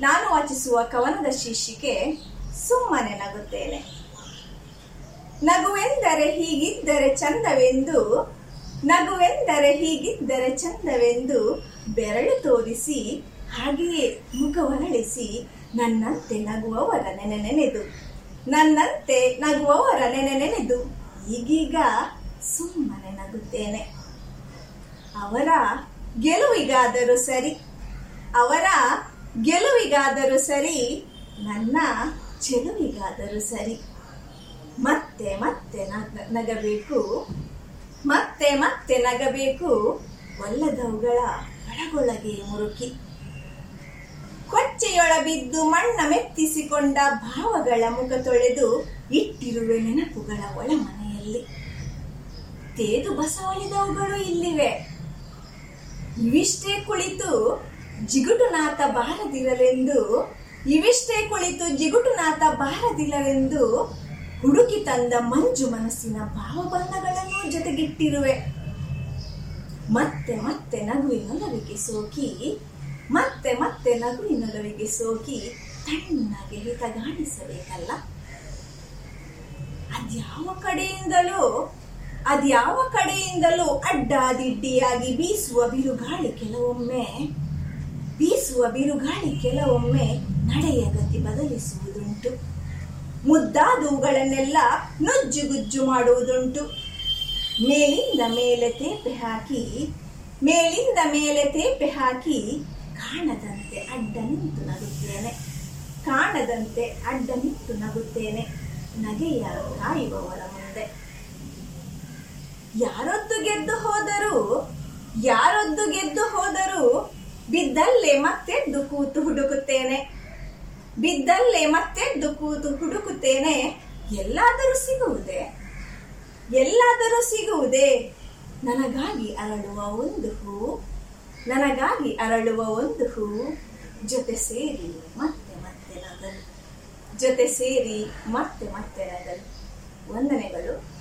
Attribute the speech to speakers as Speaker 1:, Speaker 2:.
Speaker 1: ನಾನು ವಾಚಿಸುವ ಕವನದ ಶೀರ್ಷಿಕೆ ಸುಮ್ಮನೆ ನಗುತ್ತೇನೆ. ನಗುವೆಂದರೆ ಹೀಗಿದ್ದರೆ ಚಂದವೆಂದು, ನಗುವೆಂದರೆ ಹೀಗಿದ್ದರೆ ಚಂದವೆಂದು ಬೆರಳು ತೋರಿಸಿ, ಹಾಗೆಯೇ ಮುಖವರಳಿಸಿ ನನ್ನಂತೆ ನಗುವವರ ನೆನೆ ನೆನೆದು, ನನ್ನಂತೆ ನಗುವವರ ನೆನೆ ನೆನೆದು ಈಗೀಗ ಸುಮ್ಮನೆ ನಗುತ್ತೇನೆ. ಅವರ ಗೆಲುವಿಗಾದರೂ ಸರಿ, ಅವರ ಗೆಲುವಿಗಾದರೂ ಸರಿ, ನನ್ನ ಚೆಲುವಿಗಾದರೂ ಸರಿ. ಮತ್ತೆ ಮತ್ತೆ ನಗ- ನಗಬೇಕು, ಮತ್ತೆ ಮತ್ತೆ ನಗಬೇಕು, ಒಲ್ಲದವುಗಳ ಒಳಗೊಳಗೆ ಮುರುಕಿ. ಕೊಚ್ಚೆಯೊಳ ಬಿದ್ದು ಮಣ್ಣ ಮೆತ್ತಿಸಿಕೊಂಡ ಭಾವಗಳ ಮುಖ ತೊಳೆದು ಇಟ್ಟಿರುವೆ ನೆನಪುಗಳ ಒಳಮನೆಯಲ್ಲಿ. ತೇದು ಬಸವಳಿದವುಗಳು ಇಲ್ಲಿವೆ. ಇವಿಷ್ಟೇ ಕುಳಿತು ಜಿಗುಟುನಾಥ ಬಾರದಿರಲೆಂದು, ಇವಿಷ್ಟೇ ಕುಳಿತು ಜಿಗುಟುನಾಥ ಬಾರದಿಲ್ಲವೆಂದು ಹುಡುಕಿ ತಂದ ಮಂಜು ಮನಸ್ಸಿನ ಭಾವಬಂಧಗಳನ್ನು ಜೊತೆಗಿಟ್ಟಿರುವೆ. ಮತ್ತೆ ಮತ್ತೆ ನಗುವಿನೊಲವಿಗೆ ಸೋಕಿ, ಮತ್ತೆ ಮತ್ತೆ ನಗುವಿನೊಲವಿಗೆ ಸೋಕಿ ತಣ್ಣಗೆ ಹಿತಗಾಣಿಸಬೇಕಲ್ಲ? ಅದ್ಯಾವ ಕಡೆಯಿಂದಲೂ ಅದ್ಯಾವ ಕಡೆಯಿಂದಲೂ ಅಡ್ಡಾದಿಡ್ಡಿಯಾಗಿ ಬೀಸುವ ಬಿರುಗಾಳಿ ಕೆಲವೊಮ್ಮೆ ಬೀಸುವ ಬಿರುಗಾಳಿ ಕೆಲವೊಮ್ಮೆ ನಡೆಯ ಗತಿ ಬದಲಿಸುವುದುಂಟು. ಮುದ್ದಾದವುಗಳನ್ನೆಲ್ಲ ನುಜ್ಜುಗುಜ್ಜು ಮಾಡುವುದುಂಟು. ಮೇಲಿಂದ ಮೇಲೆ ತೇಪೆ ಹಾಕಿ, ಮೇಲಿಂದ ಮೇಲೆ ತೇಪೆ ಹಾಕಿ ಕಾಣದಂತೆ ಅಡ್ಡ ನಿಂತು ನಗುತ್ತೇನೆ. ಕಾಣದಂತೆ ಅಡ್ಡ ನಿಂತು ನಗುತ್ತೇನೆ. ನಗೆಯ ಕಾಯುವವರ ಮುಂದೆ. ಯಾರೊದ್ದು ಗೆದ್ದು ಹೋದರೂ, ಯಾರೊದ್ದು ಗೆದ್ದು ಬಿದ್ದಲ್ಲೇ ಮತ್ತೆದ್ದು ಕೂತು ಹುಡುಕುತ್ತೇನೆ. ಬಿದ್ದಲ್ಲೇ ಮತ್ತೆದ್ದು ಕೂತು ಹುಡುಕುತ್ತೇನೆ. ಎಲ್ಲಾದರೂ ಸಿಗುವುದೇ? ಎಲ್ಲಾದರೂ ಸಿಗುವುದೇ? ನನಗಾಗಿ ಅರಳುವ ಒಂದು ಹೂ? ನನಗಾಗಿ ಅರಳುವ ಒಂದು ಹೂ? ಜೊತೆ ಸೇರಿ ಮತ್ತೆ ಮತ್ತೆ ನಗಲು. ಜೊತೆ ಸೇರಿ ಮತ್ತೆ ಮತ್ತೆ ನಗಲು. ವಂದನೆಗಳು.